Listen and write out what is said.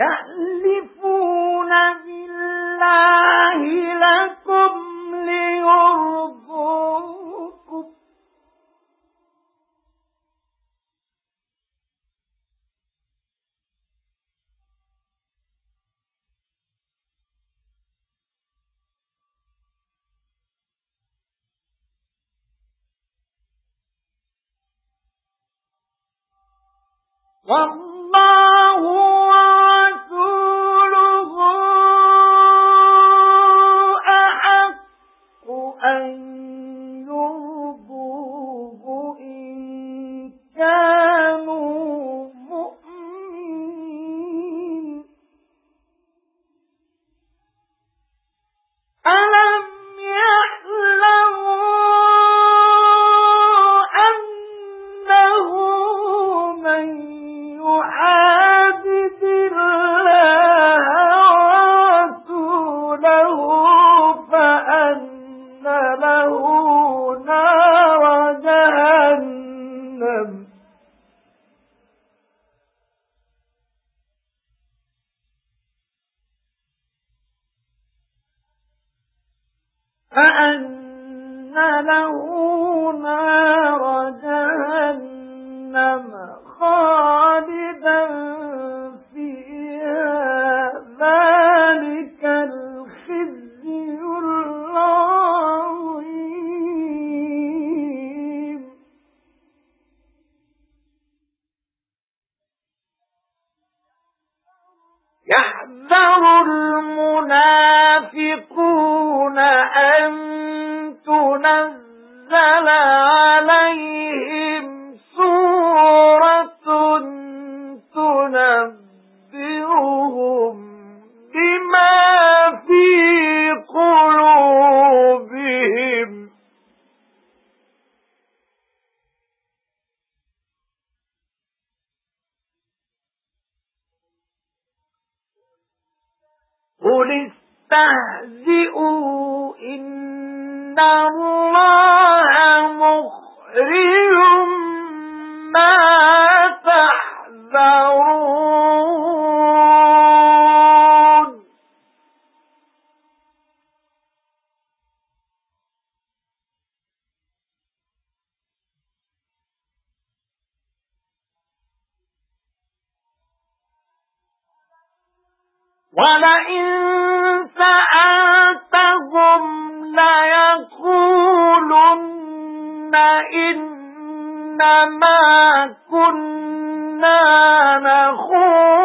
يحلفون بالله لكم ليرضوكم. والله فأن له نار جهنم خالدا فيها. ذلك الخزي العظيم. يحذر تنزل عليهم سورة تنبئهم بما في قلوبهم. قل استهزئوا إن الله ما تحذرون. ولئن إِنَّمَا كُنَّا نَخُوضُ